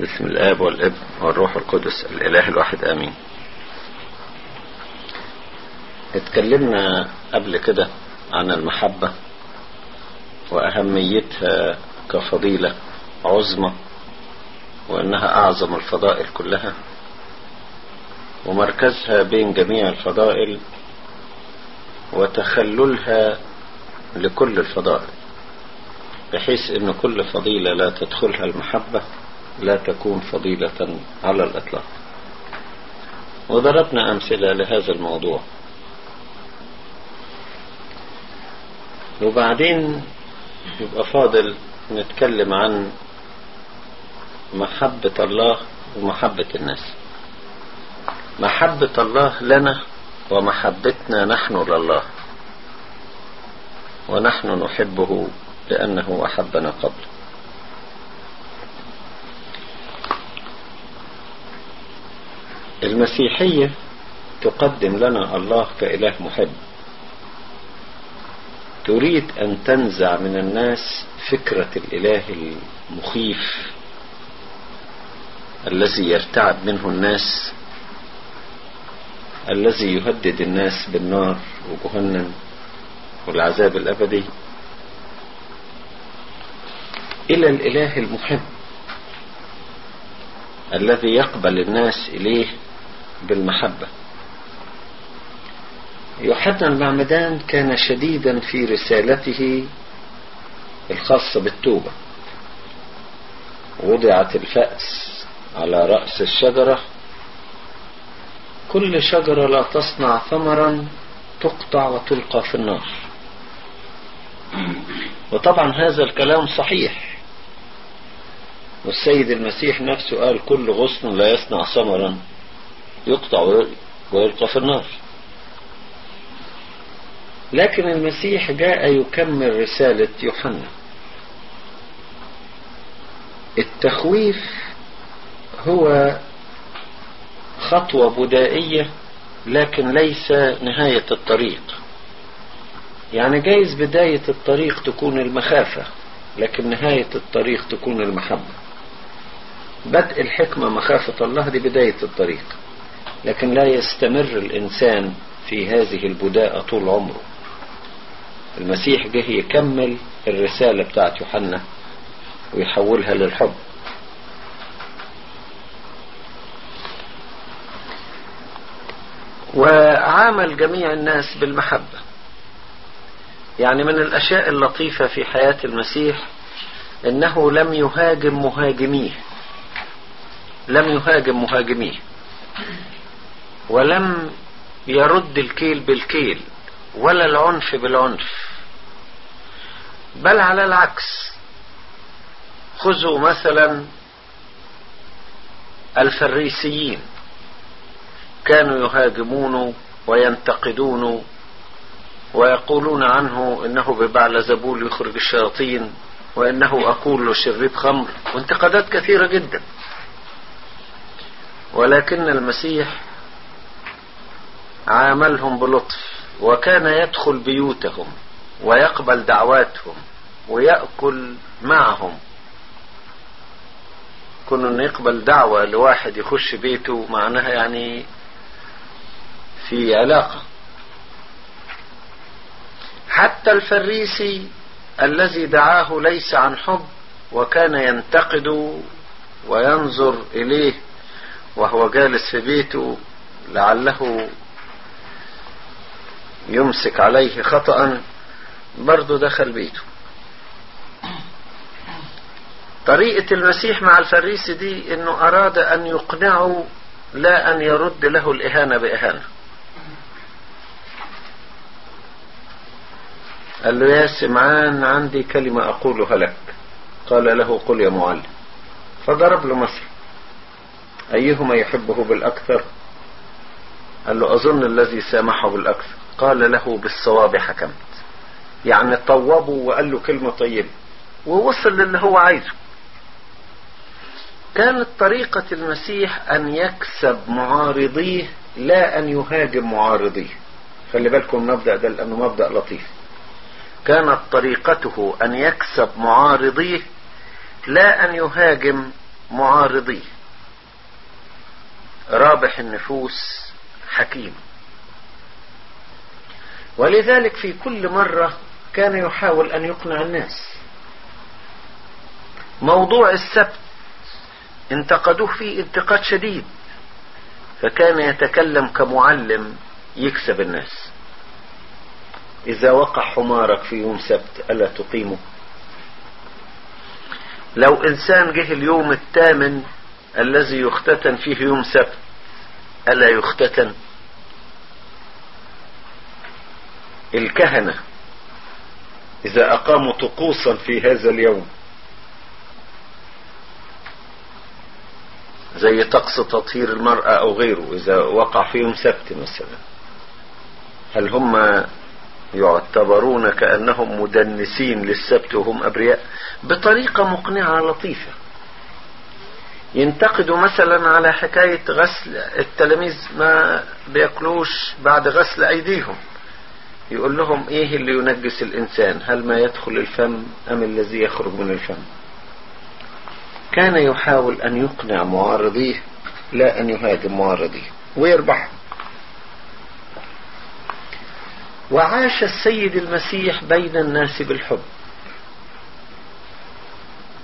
بسم الآب والابن والروح القدس الإله الواحد آمين. اتكلمنا قبل كده عن المحبة وأهميتها كفضيلة عظمى وأنها أعظم الفضائل كلها. ومركزها بين جميع الفضائل وتخللها لكل الفضائل بحيث أن كل فضيلة لا تدخلها المحبة لا تكون فضيلة على الإطلاق. وضربنا أمثلة لهذا الموضوع. وبعدين يبقى فاضل نتكلم عن محبة الله ومحبة الناس. محبة الله لنا ومحبتنا نحن لله. ونحن نحبه لأنه أحبنا قبل. المسيحية تقدم لنا الله كإله محب. تريد أن تنزع من الناس فكرة الإله المخيف الذي يرتعب منه الناس الذي يهدد الناس بالنار وجهنم والعذاب الأبدي. إلى الإله المحب الذي يقبل الناس إليه بالمحبة. يوحنا المعمدان كان شديدا في رسالته الخاصة بالتوبة. وضعت الفأس على رأس الشجرة. كل شجرة لا تصنع ثمرا تقطع وتلقى في النار. وطبعا هذا الكلام صحيح. والسيد المسيح نفسه قال كل غصن لا يصنع ثمرا. يقطع ويلقى في النار لكن المسيح جاء يكمل رسالة يوحنا. التخويف هو خطوة بدائية لكن ليس نهاية الطريق. يعني جايز بداية الطريق تكون المخافة لكن نهاية الطريق تكون المحبة. بدء الحكمة مخافة الله دي بداية الطريق. لكن لا يستمر الإنسان في هذه البداءة طول عمره. المسيح جه يكمل الرسالة بتاعت يوحنا ويحولها للحب. وعامل جميع الناس بالمحبة. يعني من الأشياء اللطيفة في حياة المسيح إنه لم يهاجم مهاجميه. لم يهاجم مهاجميه. ولم يرد الكيل بالكيل ولا العنف بالعنف. بل على العكس. خذوا مثلا الفريسيين. كانوا يهاجمونه وينتقدونه ويقولون عنه إنه ببعل زبول يخرج الشياطين وإنه أقول شريب خمر. وانتقادات كثيرة جدا. ولكن المسيح عاملهم بلطف وكان يدخل بيوتهم ويقبل دعواتهم ويأكل معهم. كون إنه يقبل دعوة لواحد يخش بيته معناها يعني في علاقة. حتى الفريسي الذي دعاه ليس عن حب وكان ينتقد وينظر إليه وهو جالس في بيته لعله يمسك عليه خطأ برضه دخل بيته. طريقة المسيح مع الفريسي دي إنه أراد أن يقنعه لا أن يرد له الإهانة بإهانة. قال له يا سمعان عندي كلمة أقولها لك. قال له قل يا معلم. فضرب له مثل. أيهما يحبه بالأكثر؟ قال له أظن الذي سامحه بالأكثر. قال له بالصواب حكمت. يعني طوبه وقال له كلمة طيبة. ووصل للي هو عايزه. كانت طريقة المسيح أن يكسب معارضيه لا أن يهاجم معارضيه. خلي بالكم المبدأ ده لأنه مبدأ لطيف. كانت طريقته أن يكسب معارضيه لا أن يهاجم معارضيه. رابح النفوس حكيم. ولذلك في كل مرة كان يحاول أن يقنع الناس. موضوع السبت انتقدوه فيه انتقاد شديد فكان يتكلم كمعلم يكسب الناس. إذا وقع حمارك في يوم سبت ألا تقيمه؟ لو إنسان جه اليوم الثامن الذي يختتن فيه يوم سبت ألا يختتن؟ الكهنة إذا أقاموا طقوسا في هذا اليوم زي طقس تطهير المرأة أو غيره إذا وقع في يوم سبت مثلا هل هم يعتبرون كأنهم مدنسين للسبت وهم أبرياء؟ بطريقة مقنعة لطيفة. ينتقدوا مثلا على حكاية غسل التلاميذ ما بيأكلوش بعد غسل أيديهم. يقول لهم إيه اللي ينجس الإنسان؟ هل ما يدخل الفم أم الذي يخرج من الفم؟ كان يحاول أن يقنع معارضيه لا أن يهاجم معارضيه ويربح وعاش السيد المسيح بين الناس بالحب.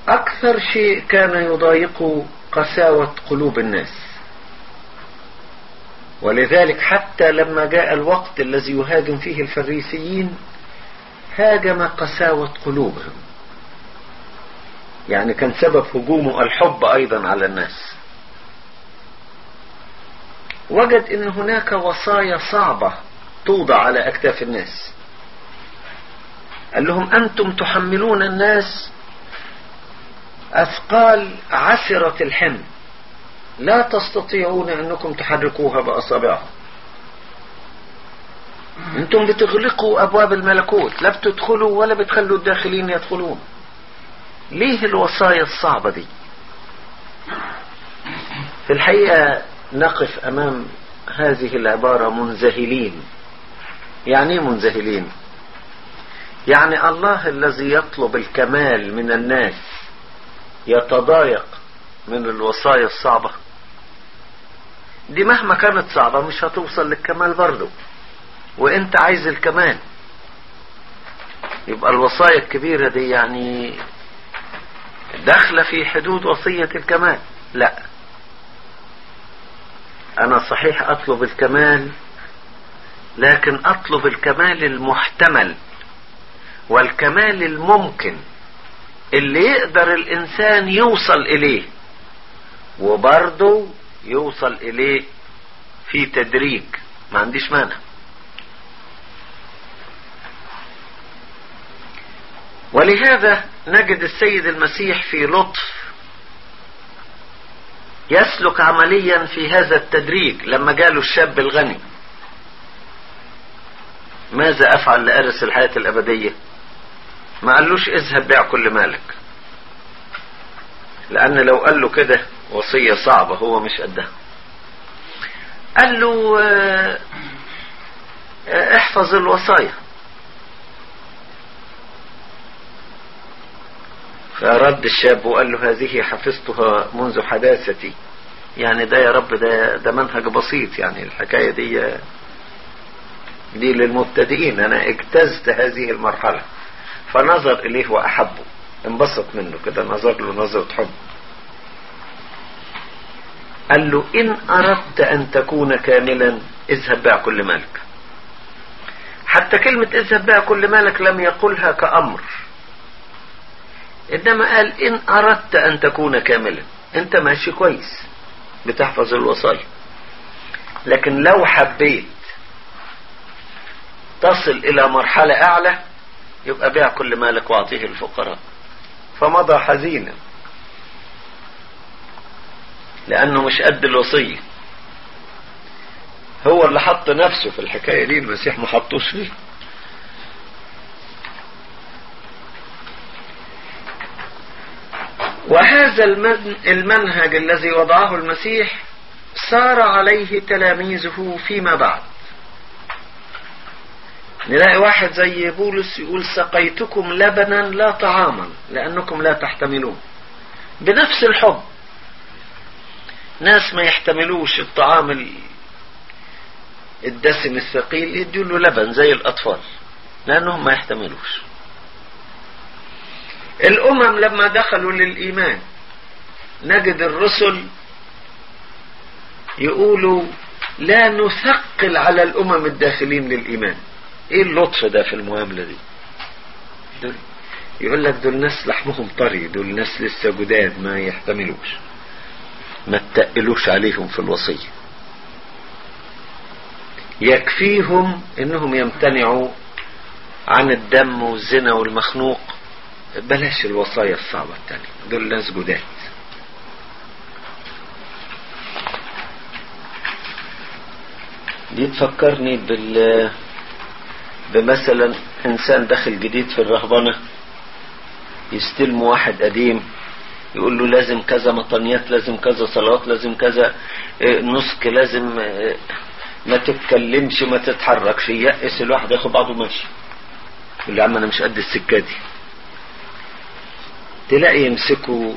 أكثر شيء كان يضايقه قساوة قلوب الناس. ولذلك حتى لما جاء الوقت الذي يهاجم فيه الفريسيين هاجم قساوة قلوبهم. يعني كان سبب هجومه الحب أيضا على الناس. وجد إن هناك وصايا صعبة توضع على أكتاف الناس. قال لهم أنتم تحملون الناس أثقال عسرة الحمل. لا تستطيعون أنكم تحركوها بأصابعكم. أنتم بتغلقوا أبواب الملكوت لا بتدخلوا ولا بتخلوا الداخلين يدخلون. ليه الوصايا الصعبة دي؟ في الحقيقة نقف أمام هذه العبارة منزهلين يعني إيه منزهلين يعني الله الذي يطلب الكمال من الناس يتضايق من الوصايا الصعبة. دي مهما كانت صعبة مش هتوصل للكمال برضه وانت عايز الكمال. يبقى الوصايا الكبيرة دي يعني داخلة في حدود وصية الكمال. لا. أنا صحيح أطلب الكمال لكن أطلب الكمال المحتمل والكمال الممكن اللي يقدر الإنسان يوصل إليه. وبرضه يوصل إليه في تدريج. ما عنديش مانع. ولهذا نجد السيد المسيح في لطف يسلك عمليا في هذا التدريج لما جاله الشاب الغني. ماذا أفعل لأرث الحياة الأبدية؟ ما قالوش اذهب بيع كل مالك. لأن لو قال له كده وصية صعبة هو مش قدها. قال له آه احفظ الوصايا. فرد الشاب وقال له هذه حفظتها منذ حداثتي. يعني ده يا رب ده ده منهج بسيط يعني الحكاية دي دي للمبتدئين. أنا اجتزت هذه المرحلة. فنظر إليه وأحبه. انبسط منه كده نظر له نظرة حب. قال له إن أردت أن تكون كاملا اذهب بيع كل مالك. حتى كلمة اذهب بيع كل مالك لم يقلها كأمر. إنما قال إن أردت أن تكون كاملا. أنت ماشي كويس بتحفظ الوصايا لكن لو حبيت تصل إلى مرحلة أعلى يبقى بيع كل مالك وأعطيه الفقراء. فمضى حزينا. لأنه مش قد الوصية. هو اللي حط نفسه في الحكاية دي المسيح ما حطوش فيه. وهذا المنهج الذي وضعه المسيح سار عليه تلاميذه فيما بعد. نلاقي واحد زي بولس يقول سقيتكم لبنا لا طعاما لأنكم لا تحتملون. بنفس الحب. ناس ما يحتملوش الطعام الدسم الثقيل يدوا له لبن زي الأطفال لأنهم ما يحتملوش. الأمم لما دخلوا للإيمان نجد الرسل يقولوا لا نثقل على الأمم الداخلين للإيمان. إيه اللطف ده في المعاملة دي؟ يقول لك دول ناس لحمهم طري دول ناس لسه جداد ما يحتملوش. ما تقلوش عليهم في الوصية. يكفيهم إنهم يمتنعوا عن الدم والزنا والمخنوق. بلاش الوصايا الصعبة التانية دول ناس جداد. دي تفكرني بال بمثلا إنسان داخل جديد في الرهبنة. يستلم واحد قديم. يقول له لازم كذا مطنيات لازم كذا صلوات لازم كذا نسك لازم ما تتكلمش ما تتحركش يأس الواحد ياخد بعضه ماشي يقول له يا عم أنا مش قد السكة دي. تلاقي يمسكوا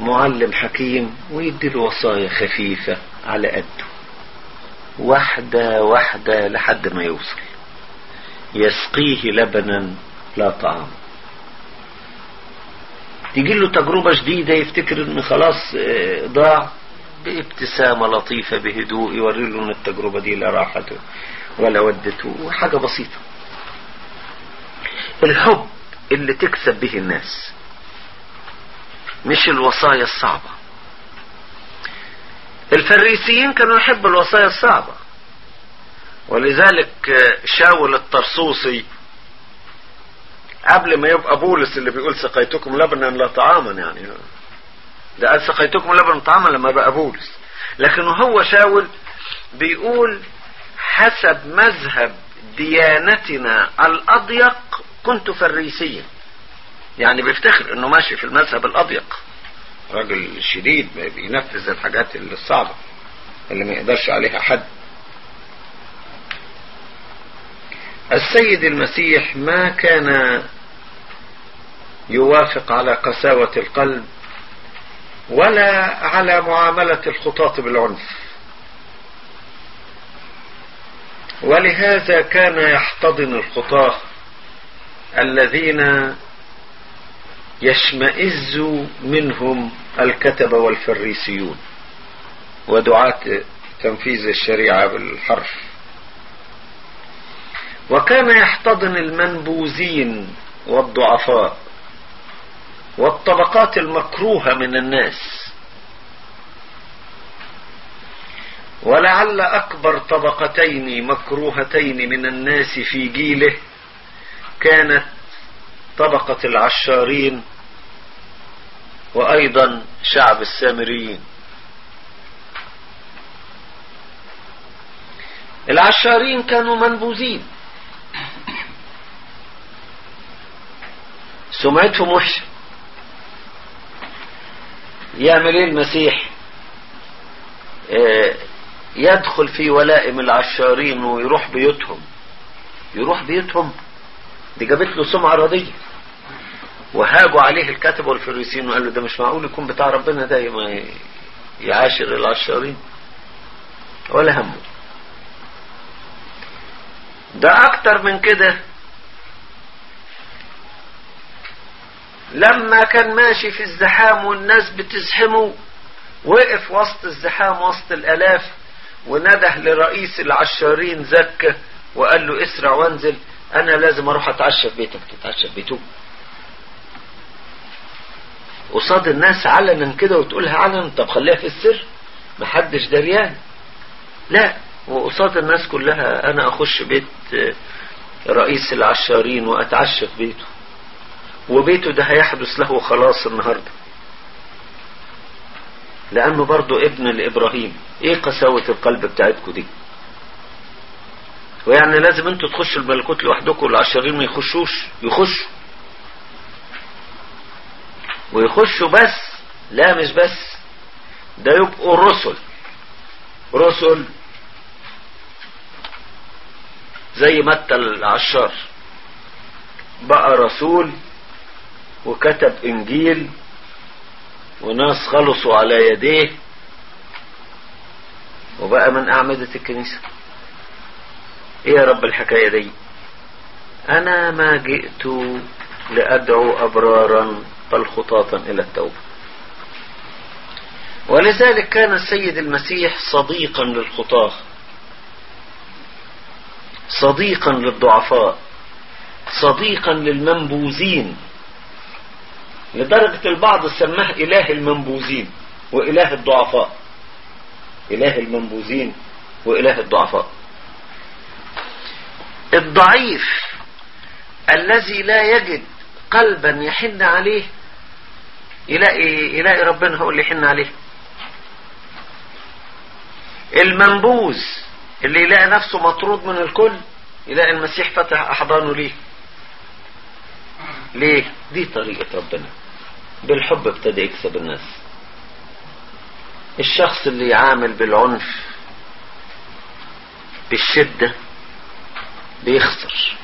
معلم حكيم ويدي له وصايا خفيفة على قده. واحدة واحدة لحد ما يوصل. يسقيه لبنا لا طعام. تيجي له تجربة جديدة يفتكر ان خلاص ضاع. بابتسامة لطيفة بهدوء يوري له ان التجربة دي لا راحته ولا ودته حاجة بسيطة. الحب اللي تكسب به الناس مش الوصايا الصعبة. الفريسيين كانوا يحبوا الوصايا الصعبة ولذلك شاول الطرسوسي قبل ما يبقى بولس اللي بيقول سقيتكم لبنا لا طعاما يعني. ده قال سقيتكم لبنا طعاما لما بقى بولس. لكن هو شاول بيقول حسب مذهب ديانتنا الأضيق كنت فريسيا. يعني بيفتخر إنه ماشي في المذهب الأضيق. راجل شديد بينفذ الحاجات الصعبة اللي ما يقدرش عليها حد. السيد المسيح ما كان يوافق على قساوة القلب ولا على معاملة الخطاة بالعنف. ولهذا كان يحتضن الخطاة الذين يشمئز منهم الكتبة والفريسيون ودعاة تنفيذ الشريعة بالحرف. وكان يحتضن المنبوذين والضعفاء والطبقات المكروهة من الناس. ولعل أكبر طبقتين مكروهتين من الناس في جيله كانت طبقة العشارين وأيضا شعب السامريين. العشارين كانوا منبوذين. سمعتهم وحشة. يعمل إيه المسيح؟ آه يدخل في ولائم العشارين ويروح بيوتهم. يروح بيوتهم. دي جابت له سمعة رضية. وهاجوا عليه الكاتب والفريسين وقال له ده مش معقول يكون بتاع ربنا ده يعاشر العشارين. ولا همه. ده أكتر من كده. لما كان ماشي في الزحام والناس بتزحمه وقف وسط الزحام وسط الألاف ونده لرئيس العشارين زكة وقال له اسرع وانزل أنا لازم أروح أتعشى في بيتك تتعشى في بيته قصاد الناس علنا كده وتقولها علنا طب خليها في السر محدش دريان لا وقصاد الناس كلها أنا أخش بيت رئيس العشارين وأتعشى في بيته. وبيته ده هيحدث له خلاص النهاردة. لأنه برضو ابن لإبراهيم. إيه قساوة القلب بتاعتكم دي؟ ويعني لازم أنتوا تخشوا الملكوت لوحدكم والعشرين ما يخشوش يخشوا. ويخشوا بس لا مش بس ده يبقوا رسل. رسل زي متى العشار. بقى رسول وكتب إنجيل وناس خلصوا على يديه وبقى من أعمدة الكنيسة. إيه يا رب الحكاية دي؟ أنا ما جئت لأدعو أبرارا بل خطاة إلى التوبة. ولذلك كان السيد المسيح صديقا للخطاة صديقا للضعفاء صديقا للمنبوذين. لدرجة البعض سماه إله المنبوذين وإله الضعفاء. إله المنبوذين وإله الضعفاء. الضعيف الذي لا يجد قلبا يحن عليه يلاقي يلاقي ربنا هو اللي يحن عليه. المنبوذ اللي يلاقي نفسه مطرود من الكل يلاقي المسيح فتح أحضانه ليه. ليه دي طريقة ربنا. بالحب ابتدى يكسب الناس. الشخص اللي يعامل بالعنف بالشدة بيخسر.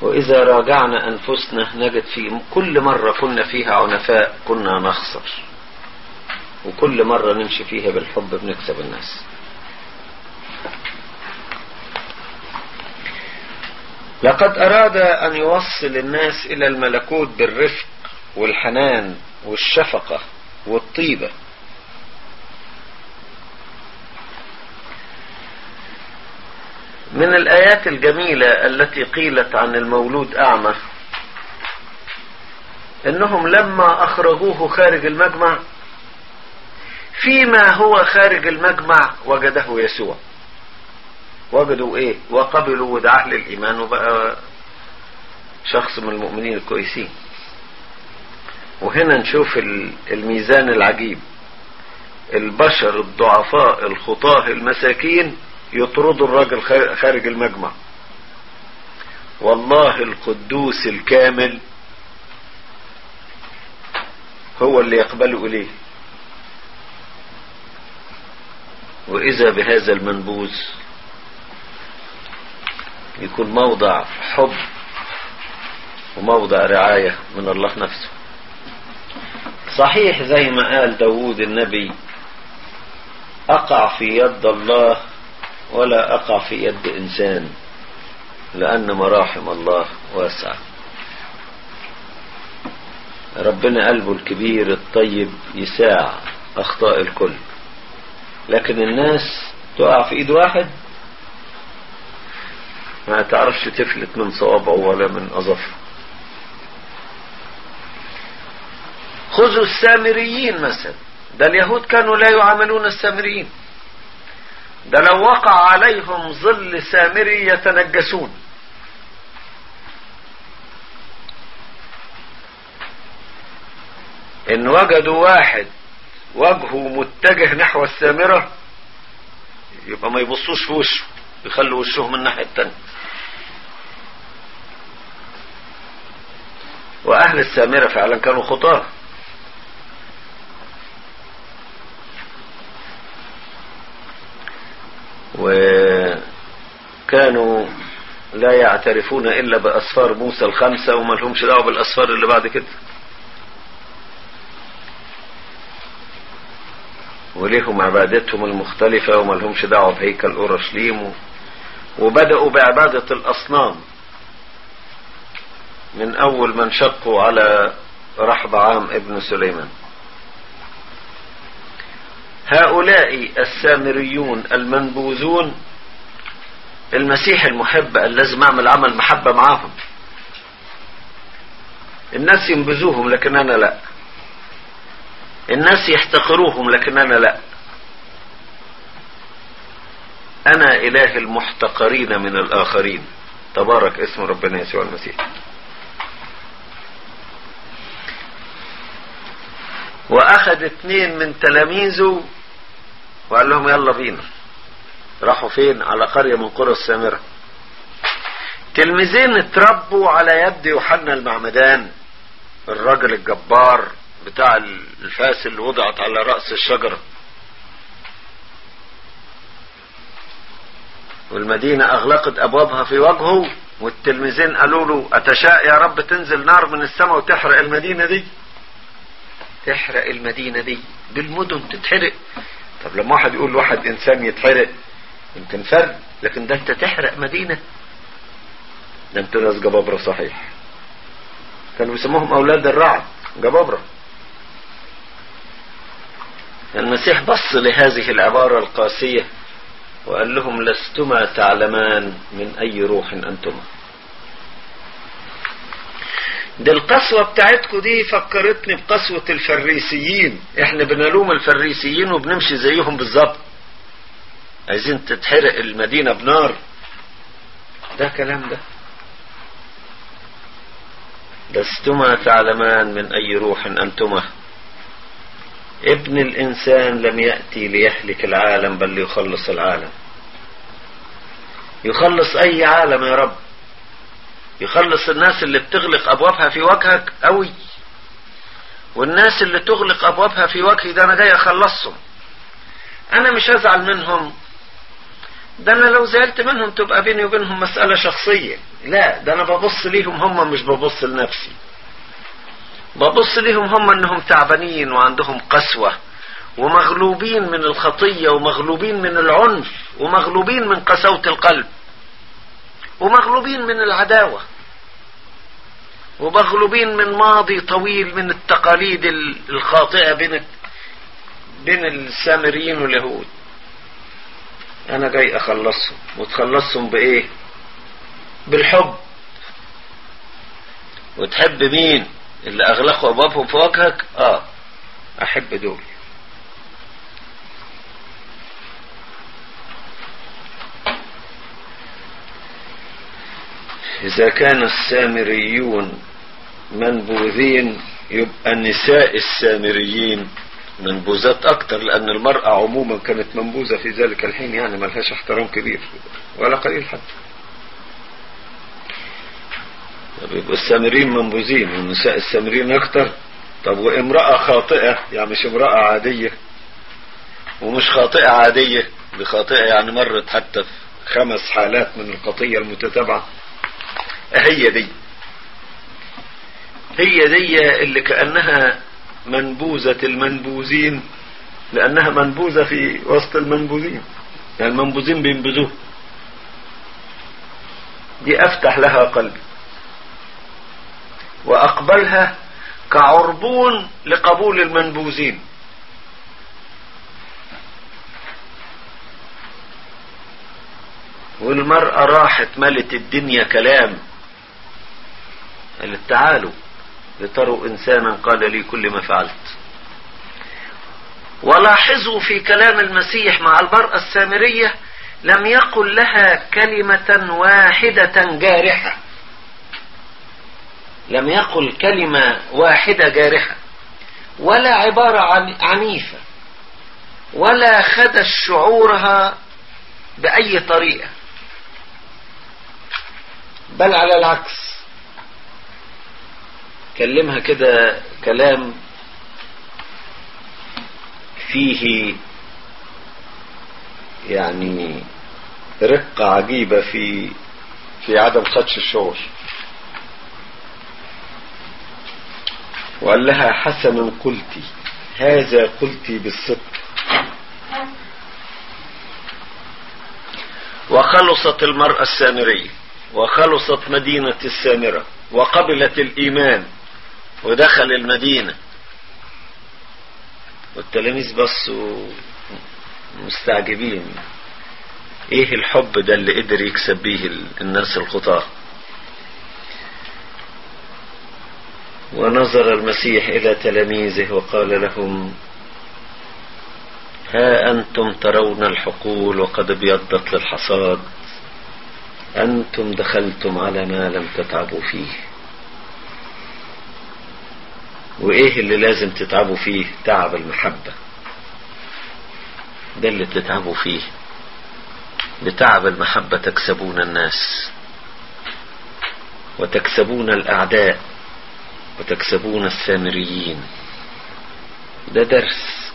وإذا راجعنا أنفسنا نجد في كل مرة كنا فيها عنفاء كنا نخسر. وكل مرة نمشي فيها بالحب بنكسب الناس. لقد أراد أن يوصل الناس إلى الملكوت بالرفق والحنان والشفقة والطيبة. من الآيات الجميلة التي قيلت عن المولود أعمى إنهم لما أخرجوه خارج المجمع فيما هو خارج المجمع وجده يسوع. وجدوا إيه؟ وقبلوا ودعاه للإيمان وبقى شخص من المؤمنين الكويسين. وهنا نشوف الميزان العجيب. البشر الضعفاء الخطاه المساكين يطردوا الراجل خارج المجمع. والله القدوس الكامل هو اللي يقبله إليه. وإذا بهذا المنبوذ يكون موضع حب وموضع رعاية من الله نفسه. صحيح زي ما قال داود النبي أقع في يد الله ولا أقع في يد إنسان لأن مراحم الله واسعة. ربنا قلبه الكبير الطيب يساع أخطاء الكل لكن الناس تقع في إيد واحد؟ ما تعرفش تفلت من صوابعه ولا من أظفره خذوا السامريين مثلا. ده اليهود كانوا لا يعاملون السامريين. ده لو وقع عليهم ظل سامري يتنجسون. إن وجدوا واحد وجهه متجه نحو السامرة يبقى ما يبصوش في وشه يخلوا وشهم الناحية التانية. وأهل السامرة فعلا كانوا خطاة. وكانوا لا يعترفون إلا بأسفار موسى الخمسة وما لهمش دعوة بالأسفار اللي بعد كده. وليهم عبادتهم المختلفة وما لهمش دعوة بهيكل أورشليم. وبدأوا بعبادة الأصنام. من أول من شقوا على رحب عام ابن سليمان. هؤلاء السامريون المنبوذون المسيح المحب لازم اعمل عمل محبة معاهم. الناس ينبذوهم لكن أنا لا. الناس يحتقروهم لكن أنا لا. أنا إله المحتقرين من الآخرين. تبارك اسم ربنا يسوع المسيح. وأخذ اتنين من تلاميذه وقال لهم يلا بينا. راحوا فين؟ على قرية من قرى السامرة. تلميذين اتربوا على يد يوحنا المعمدان الراجل الجبار بتاع الفاس اللي وضعت على رأس الشجرة. والمدينة أغلقت أبوابها في وجهه والتلميذين قالوا له أتشاء يا رب تنزل نار من السماء وتحرق المدينة دي؟ تحرق المدينة دي بالمدن تتحرق. طب لما واحد يقول لواحد إنسان يتحرق يمكن فرق لكن ده أنت تحرق مدينة. ده أنت ناس جبابرة صحيح. كانوا بيسموهم أولاد الرعد جبابرة. المسيح بص لهذه العبارة القاسية وقال لهم لستما تعلمان من أي روح أنتما. دي القسوة بتاعتكم دي فكرتني بقسوة الفريسيين. إحنا بنلوم الفريسيين وبنمشي زيهم بالظبط. عايزين تتحرق المدينة بنار. ده كلام ده. لستما تعلمان من أي روح أنتما. ابن الإنسان لم يأتي ليهلك العالم بل ليخلص العالم. يخلص أي عالم يا رب. يخلص الناس اللي بتغلق أبوابها في وجهك قوي. والناس اللي تغلق أبوابها في وجهي ده أنا جاي أخلصهم. أنا مش هزعل منهم. ده أنا لو زعلت منهم تبقى بيني وبينهم مسألة شخصية. لا ده أنا ببص ليهم هم مش ببص لنفسي. ببص ليهم هم إنهم تعبانين وعندهم قسوة ومغلوبين من الخطية ومغلوبين من العنف ومغلوبين من قساوة القلب. ومغلوبين من العداوة ومغلوبين من ماضي طويل من التقاليد الخاطئة بين بين السامريين واليهود. أنا جاي أخلصهم. وتخلصهم بإيه؟ بالحب. وتحب مين؟ اللي اغلقوا أبوابهم في وجهك آه أحب دول. إذا كان السامريون منبوذين يبقى النساء السامريين منبوذات أكتر لأن المرأة عموما كانت منبوذة في ذلك الحين يعني ما لهاش احترام كبير ولا قليل حتى. طب يبقى السامريين منبوذين والنساء السامريين أكتر؟ طب وامرأة خاطئة يعني مش امرأة عادية ومش خاطئة عادية دي خاطئة يعني مرت حتى في خمس حالات من القضية المتتابعة. هي دي. هي دي اللي كأنها منبوذة المنبوذين لأنها منبوذة في وسط المنبوذين. يعني المنبوذين بينبذوه. دي أفتح لها قلبي. وأقبلها كعربون لقبول المنبوذين. والمرأة راحت ملت الدنيا كلام. قالت تعالوا. لتروا إنسانا قال لي كل ما فعلت. ولاحظوا في كلام المسيح مع المرأة السامرية لم يقل لها كلمة واحدة جارحة. لم يقل كلمة واحدة جارحة. ولا عبارة عن عنيفة. ولا خدش شعورها بأي طريقة. بل على العكس. كلمها كده كلام فيه يعني رقة عجيبة في في عدم خدش الشعور. وقال لها حسنا قلت هذا قلت بالصدق. وخلصت المرأة السامرية وخلصت مدينة السامرة وقبلت الإيمان. ودخل المدينة. والتلاميذ بصوا مستعجبين. إيه الحب ده اللي قدر يكسب بيه الناس الخطاة ونظر المسيح إلى تلاميذه وقال لهم ها أنتم ترون الحقول وقد ابيضت للحصاد. أنتم دخلتم على ما لم تتعبوا فيه. وإيه اللي لازم تتعبوا فيه؟ تعب المحبة. ده اللي تتعبوا فيه. بتعب المحبة تكسبون الناس. وتكسبون الأعداء. وتكسبون السامريين. ده درس.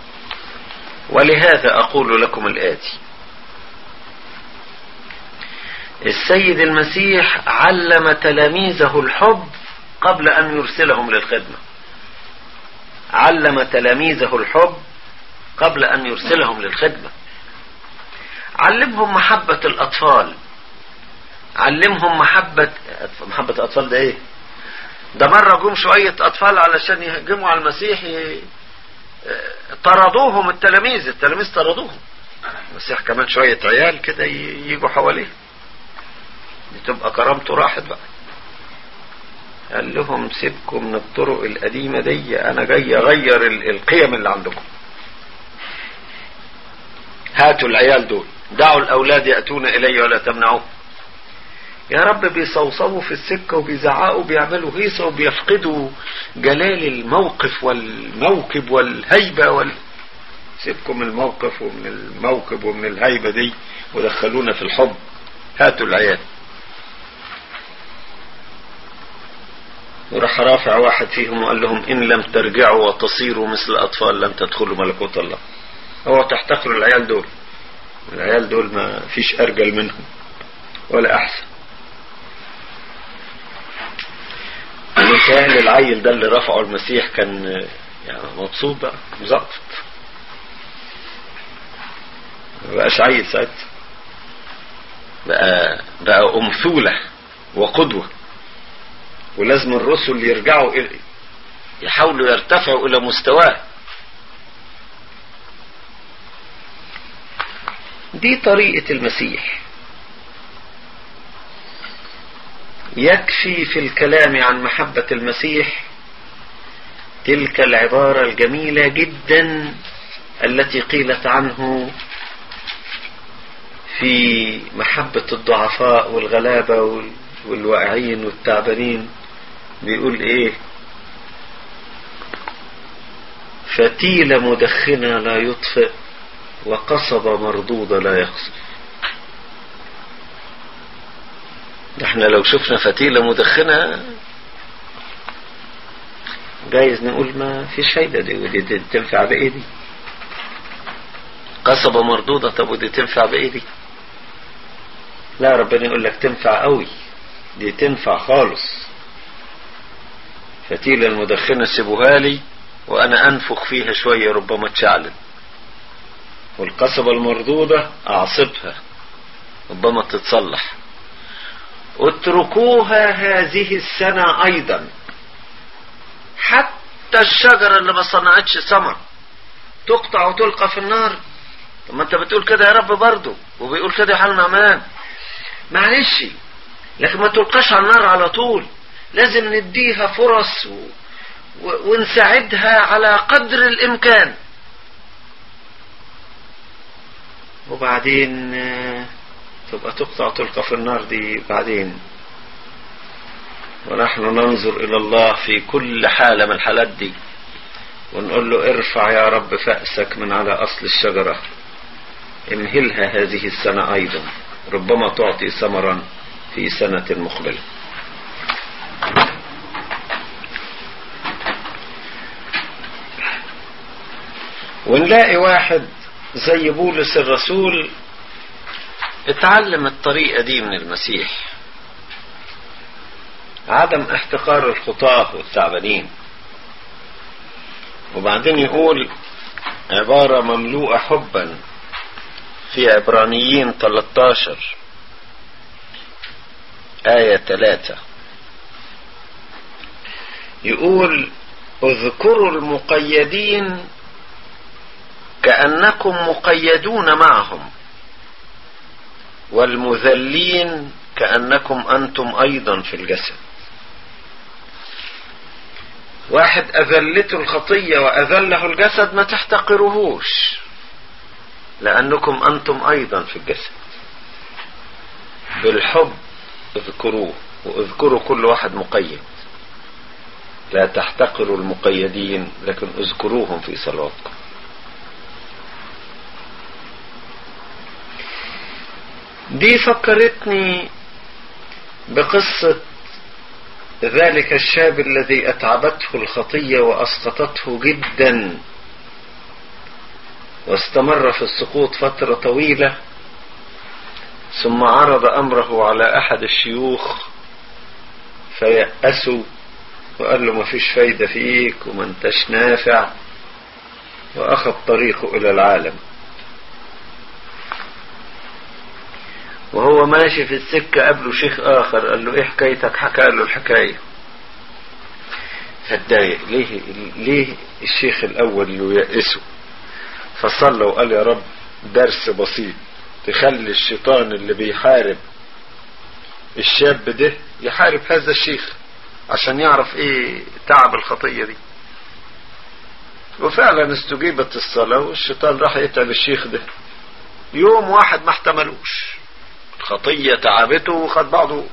ولهذا أقول لكم الآتي. السيد المسيح علم تلاميذه الحب قبل أن يرسلهم للخدمة. علم تلاميذه الحب قبل أن يرسلهم للخدمة. علمهم محبة الأطفال. علمهم محبة محبة الأطفال ده إيه؟ ده مرة جم شوية أطفال علشان يهجموا على المسيح طردوهم التلاميذ التلاميذ طردوهم. المسيح كمان شوية عيال كده يجوا حواليه. تبقى كرامته راحت بقى. قال لهم سيبكم من الطرق القديمة دي أنا جاي أغير القيم اللي عندكم. هاتوا العيال دول دعوا الأولاد يأتون إلي ولا تمنعوه. يا رب بيصوصوا في السكة وبيزعقوا بيعملوا هيصة وبيفقدوا جلال الموقف والموكب والهيبة وال... سيبكم من الموقف ومن الموكب ومن الهيبة دي ودخلونا في الحب. هاتوا العيال. وراح رافع واحد فيهم وقال لهم إن لم ترجعوا وتصيروا مثل الأطفال لن تدخلوا ملكوت الله. هو تحتقروا العيال دول. العيال دول ما فيش أرجل منهم ولا أحسن. كان العيل ده اللي رفعه المسيح كان يعني مبسوط بقى مزقط. بقاش عيل ساعتها. بقى بقى أمثولة وقدوة. ولازم الرسل يرجعوا يحاولوا يرتفعوا إلى مستواه. دي طريقة المسيح. يكفي في الكلام عن محبة المسيح تلك العبارة الجميلة جدا التي قيلت عنه في محبة الضعفاء والغلابة والواعيين والتعبانين. بيقول إيه؟ فتيل مدخنة لا يطفئ وقصب مردودة لا يقصف إحنا لو شفنا فتيلة مدخنة جايز نقول ما فيش فايدة. دي ودي, دي تنفع بإيه دي؟ قصبة مردودة. طب ودي تنفع بإيه دي؟ لا ربنا يقول لك تنفع قوي. دي تنفع خالص. فتيلة المدخنة سيبوها لي وأنا أنفخ فيها شوية ربما تشعلن والقصبة المردودة أعصبها ربما تتصلح. اتركوها هذه السنة أيضا. حتى الشجرة اللي ما صنعتش ثمر تقطع وتلقى في النار. طب ما أنت بتقول كده يا رب برضه وبيقول كده يا حال نعمان معلش لكن ما تلقاش على النار على طول. لازم نديها فرص و... و... ونساعدها على قدر الإمكان. وبعدين تبقى تقطع تلقى في النار دي بعدين. ونحن ننظر إلى الله في كل حالة من الحالات دي. ونقول له ارفع يا رب فأسك من على أصل الشجرة. امهلها هذه السنة أيضا. ربما تعطي ثمرا في سنة مقبلة. ونلاقي واحد زي بولس الرسول اتعلم الطريقة دي من المسيح. عدم احتقار الخطاة والتعبانين. وبعدين يقول عبارة مملوءة حبا في عبرانيين 13 آية 3 يقول اذكروا المقيدين كأنكم مقيدون معهم. والمذلين كأنكم أنتم أيضا في الجسد. واحد أذلته الخطية وأذله الجسد ما تحتقرهوش لأنكم أنتم أيضا في الجسد. بالحب اذكروه واذكروا كل واحد مقيد. لا تحتقروا المقيدين لكن اذكروهم في صلواتكم. دي فكرتني بقصة ذلك الشاب الذي أتعبته الخطية وأسقطته جدا واستمر في السقوط فترة طويلة ثم عرض أمره على أحد الشيوخ فيأسوا وقال له ما فيش فايدة فيك وما انتش نافع وأخذ طريقه إلى العالم. وهو ماشي في السكة قابله شيخ آخر قال له إيه حكايتك؟ حكى له الحكاية. فاتضايق ليه ليه الشيخ الأول ييأسه؟ فصلى وقال يا رب درس بسيط تخلي الشيطان اللي بيحارب الشاب ده يحارب هذا الشيخ عشان يعرف إيه تعب الخطية دي. وفعلا استجيبت الصلاة والشيطان راح يتعب الشيخ ده. يوم واحد ما احتملوش. الخطية تعبته وخد بعضه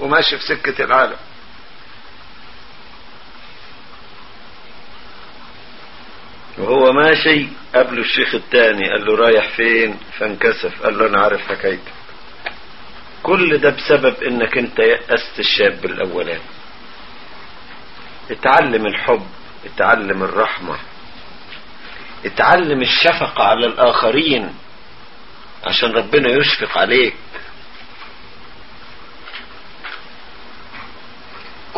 وماشي في سكة العالم. وهو ماشي قبل الشيخ التاني قال له رايح فين؟ فانكسف قال له أنا عارف حكايتك. كل ده بسبب إنك أنت يأست الشاب الاولاني اتعلم الحب اتعلم الرحمة اتعلم الشفقة على الآخرين عشان ربنا يشفق عليك.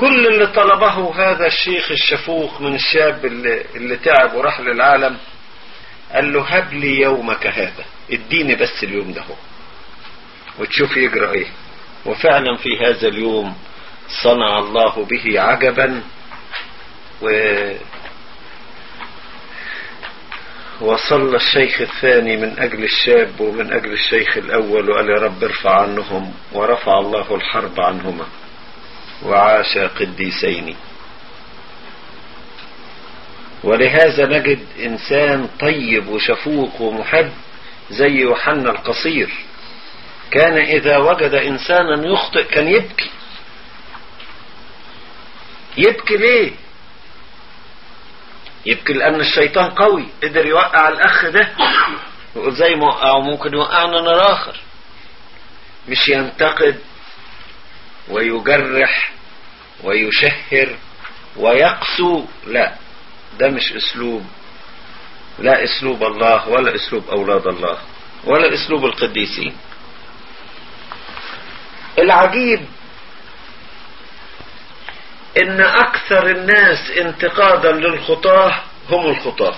كل اللي طلبه هذا الشيخ الشفوق من الشاب اللي, اللي تعب وراح للعالم قال له هب لي يومك هذا اديني بس اليوم ده هو. وتشوف يجرى إيه. وفعلا في هذا اليوم صنع الله به عجبا و وصلى الشيخ الثاني من أجل الشاب ومن أجل الشيخ الأول وقال يا رب ارفع عنهم ورفع الله الحرب عنهما. وعاش قديسين. ولهذا نجد إنسان طيب وشفوق ومحب زي يوحنا القصير. كان إذا وجد إنسانا يخطئ كان يبكي. يبكي ليه؟ يبكي لأن الشيطان قوي قدر يوقع الأخ ده يقول زي ما وقعه ممكن يوقعنا أنا آخر مش ينتقد ويجرح ويشهر ويقسو. لا ده مش أسلوب. لا أسلوب الله ولا أسلوب أولاد الله ولا أسلوب القديسين. العجيب إن أكثر الناس انتقادا للخطاة هم الخطاة.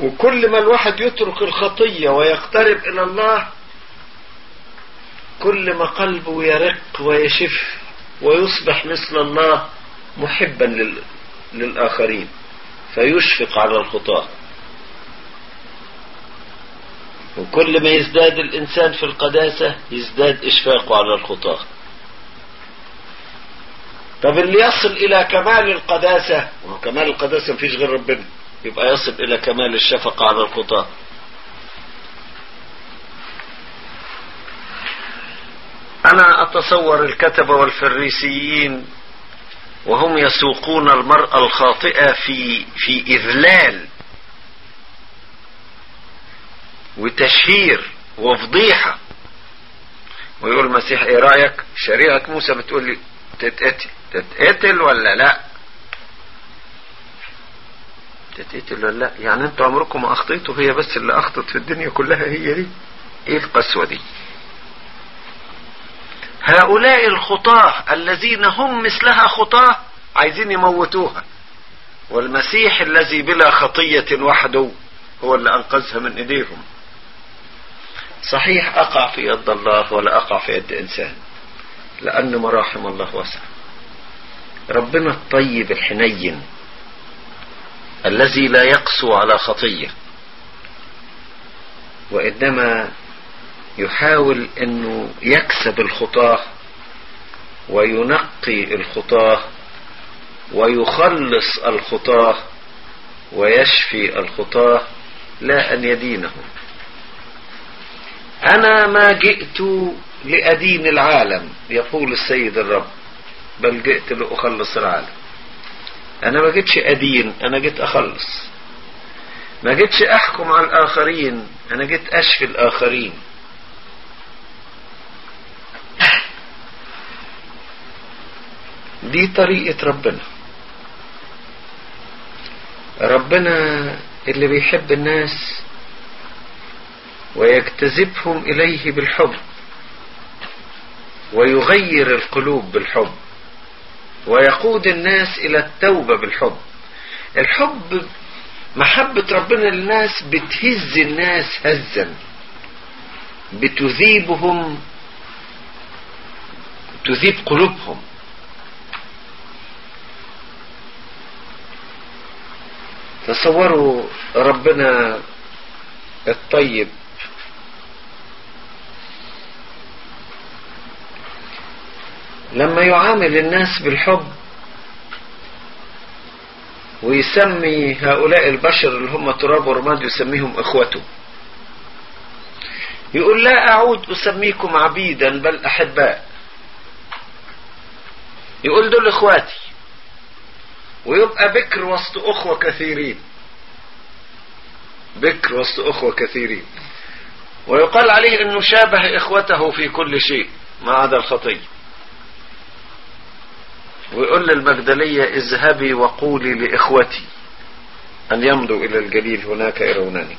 وكل ما الواحد يترك الخطية ويقترب إلى الله كل ما قلبه يرق ويشف ويصبح مثل الله محبا لل... للآخرين فيشفق على الخطاة وكل ما يزداد الإنسان في القداسة يزداد إشفاقه على الخطاة طب اللي يصل إلى كمال القداسة وكمال القداسة مفيش غير ربنا يبقى يصل إلى كمال الشفقة على الخطاة أنا أتصور الكتبة والفريسيين وهم يسوقون المرأة الخاطئة في في إذلال وتشهير وفضيحة. ويقول المسيح إيه رأيك؟ شريعة موسى بتقول لي تتقتل تتقتل ولا لأ؟ تتقتل ولا لأ؟ يعني أنتوا عمركم ما أخطيتوا هي بس اللي أخطت في الدنيا كلها هي دي. إيه القسوة دي؟ هؤلاء الخطاة الذين هم مثلها خطاة عايزين يموتوها. والمسيح الذي بلا خطية وحده هو اللي أنقذها من إيديهم. صحيح أقع في يد الله ولا أقع في يد إنسان لأن مراحم الله واسعة. ربنا الطيب الحنين الذي لا يقسو على خطية وإنما يحاول إنه يكسب الخطاة وينقي الخطاة ويخلص الخطاة ويشفي الخطاة لا أن يدينهم أنا ما جئت لأدين العالم يقول السيد الرب بل جئت لأخلص العالم. أنا ما جيتش أدين أنا جيت أخلص. ما جيتش أحكم على الآخرين أنا جيت أشفي الآخرين. دي طريقة ربنا. ربنا اللي بيحب الناس ويجتذبهم إليه بالحب ويغير القلوب بالحب ويقود الناس إلى التوبة بالحب. الحب محبة ربنا للناس بتهز الناس هزا بتذيبهم تذيب قلوبهم. تصوروا ربنا الطيب. لما يعامل الناس بالحب ويسمي هؤلاء البشر اللي هم تراب ورماد يسميهم إخوته. يقول لا أعود أسميكم عبيدا بل أحباء. يقول دول إخواتي. ويبقى بكر وسط أخوة كثيرين. بكر وسط أخوة كثيرين. ويقال عليه إنه شابه إخوته في كل شيء ما عدا الخطيه ويقول للمجدلية اذهبي وقولي لإخوتي أن يمضوا إلى الجليل هناك يرونني.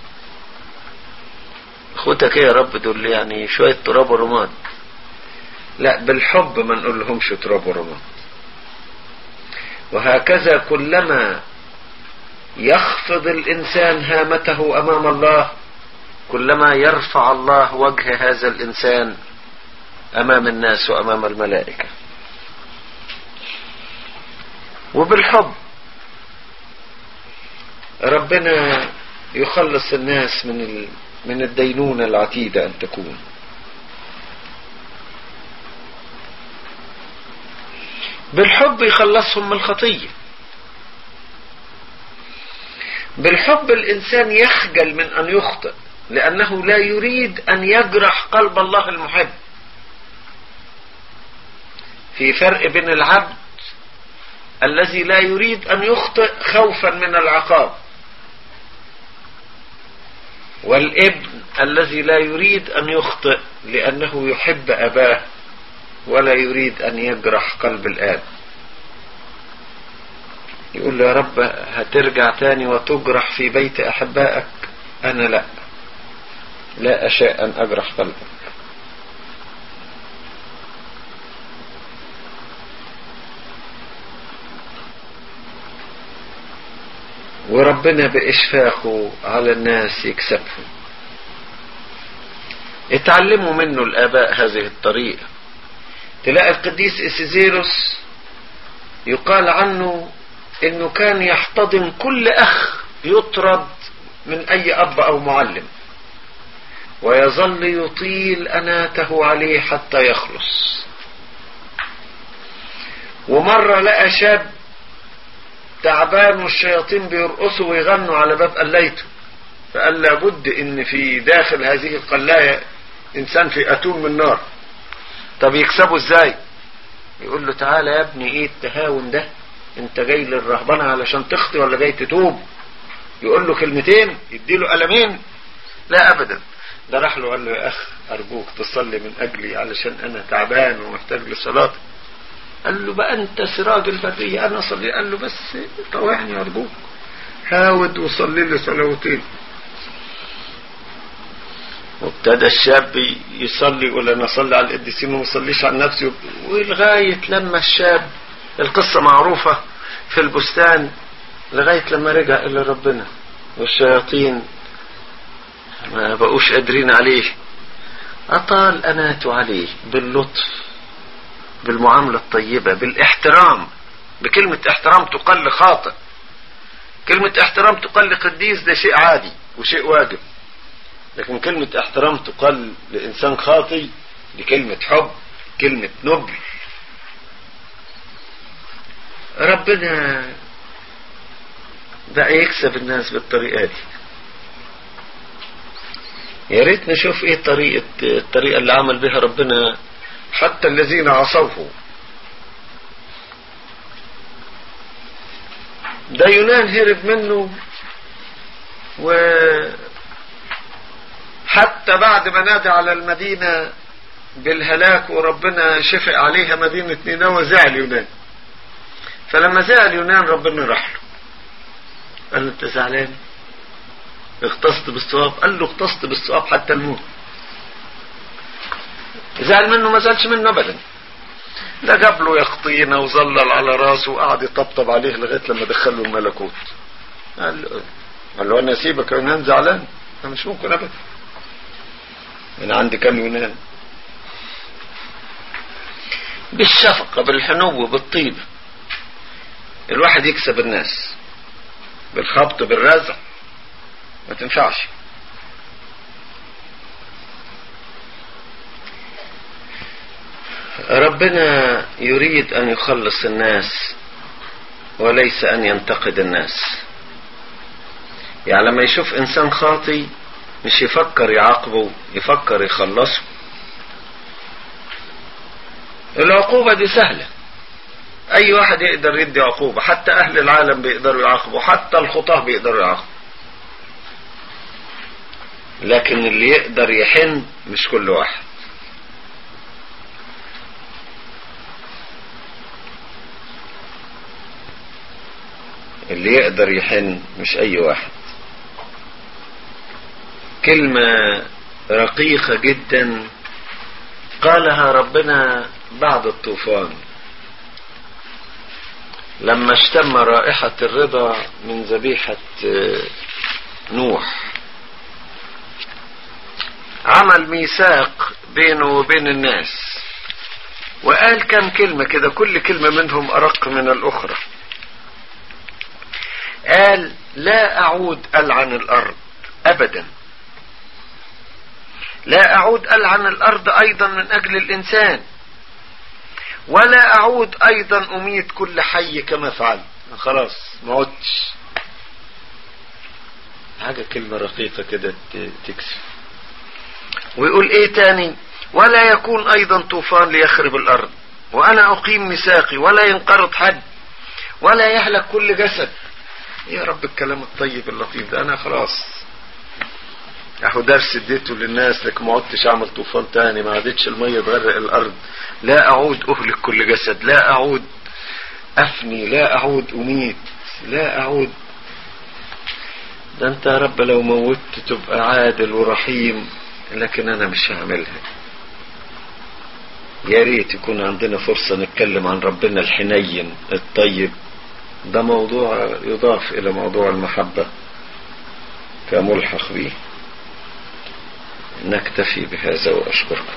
إخوتك إيه يا رب دول يعني شوية تراب ورماد. لا بالحب ما نقول لهمش تراب ورماد. وهكذا كلما يخفض الإنسان هامته أمام الله كلما يرفع الله وجه هذا الإنسان أمام الناس وأمام الملائكة. وبالحب ربنا يخلص الناس من من الدينونة العتيدة أن تكون. بالحب يخلصهم من الخطية. بالحب الإنسان يخجل من أن يخطئ لأنه لا يريد أن يجرح قلب الله المحب. في فرق بين العبد الذي لا يريد أن يخطئ خوفا من العقاب والابن الذي لا يريد أن يخطئ لأنه يحب أباه. ولا يريد أن يجرح قلب الآب. يقول له يا رب هترجع تاني وتجرح في بيت أحبائك؟ أنا لا. لا أشاء أن أجرح قلبك. وربنا بإشفاقه على الناس يكسبهم. اتعلموا منه الآباء هذه الطريقة. تلاقي القديس إسيزيروس يقال عنه إنه كان يحتضن كل أخ يطرد من أي أب أو معلم ويظل يطيل أناته عليه حتى يخلص. ومرة لقى شاب تعبان والشياطين بيرقصوا ويغنوا على باب قلايته فقال لابد إن في داخل هذه القلاية إنسان في أتون من نار. طب يكسبوا إزاي؟ يقول له تعالى يا ابني إيه التهاون ده؟ أنت جاي للرهبنة علشان تخطي ولا جاي تتوب؟ يقول له كلمتين يديله قلمين. لا ابدا. ده راح له قال له يا أخ أرجوك تصلي من أجلي علشان أنا تعبان ومحتاج لصلاة. قال له بقى أنت سراج البرية أنا صلي قال له بس طوعني ارجوك هاود وصلي لي صلوتين وابتدى الشاب يصلي يقول أنا اصلي على القديسين وما اصليش على نفسي ولغاية لما الشاب القصة معروفة في البستان لغاية لما رجع إلى ربنا. والشياطين ما بقوش قادرين عليه. أطال أناته عليه باللطف بالمعاملة الطيبة بالإحترام. بكلمة إحترام تقل خاطئ. كلمة إحترام تقل قديس ده شيء عادي وشيء واجب. لكن كلمة احترام تقال لإنسان خاطي دي كلمة حب كلمة نبل. ربنا بقى يكسب الناس بالطريقة دي. يا ريت نشوف إيه طريقة الطريقة اللي عمل بها ربنا حتى الذين عصوه. ده يونان هرب منه و حتى بعد ما نادى على المدينة بالهلاك وربنا شفق عليها مدينة نينوى زعل يونان فلما زعل يونان ربنا راح له. قال له أنت زعلان؟ اغتصت بالصواب؟ قال له اغتصت بالصواب حتى الموت. زعل منه ما زعلش منه ابدا. ده جاب له يخطينا وظلل على راسه وقعد يطبطب عليه لغاية لما دخله الملكوت. قال له قال له أنا أسيبك يا يونان زعلان. أنا مش ممكن ابدا؟ أنا عندي كام يونان بالشفقة بالحنو بالطيب الواحد يكسب الناس. بالخبط بالرزع ما تنفعش. ربنا يريد أن يخلص الناس وليس أن ينتقد الناس. يعني لما يشوف إنسان خاطي مش يفكر يعاقبه يفكر يخلصه. العقوبة دي سهلة. أي واحد يقدر يدي عقوبة حتى أهل العالم بيقدروا يعاقبوا حتى الخطاة بيقدروا يعاقبوا. لكن اللي يقدر يحن مش كل واحد. اللي يقدر يحن مش أي واحد. كلمة رقيقة جدا. قالها ربنا بعد الطوفان. لما اشتم رائحة الرضا من ذبيحة نوح. عمل ميثاق بينه وبين الناس. وقال كم كلمة كده كل كلمة منهم أرق من الأخرى. قال لا أعود ألعن الأرض أبدا. لا أعود ألعن الأرض أيضا من أجل الإنسان. ولا أعود أيضا أميت كل حي كما فعلت خلاص ما عدتش. حاجة كلمة رقيقة كده تكسف. ويقول إيه تاني؟ ولا يكون أيضا طوفان ليخرب الأرض. وأنا أقيم ميثاقي ولا ينقرض حد ولا يهلك كل جسد. يا رب الكلام الطيب اللطيف ده. أنا خلاص. أهو درس اديته للناس لك ما عدتش أعمل طوفان تاني ما عادتش المية تغرق الأرض. لا أعود أهلك كل جسد لا أعود أفني لا أعود أميت لا أعود. ده أنت يا رب لو موت تبقى عادل ورحيم لكن أنا مش هعملها. يا ريت يكون عندنا فرصة نتكلم عن ربنا الحنين الطيب. ده موضوع يضاف إلى موضوع المحبة كملحق به. نكتفي بهذا وأشكركم.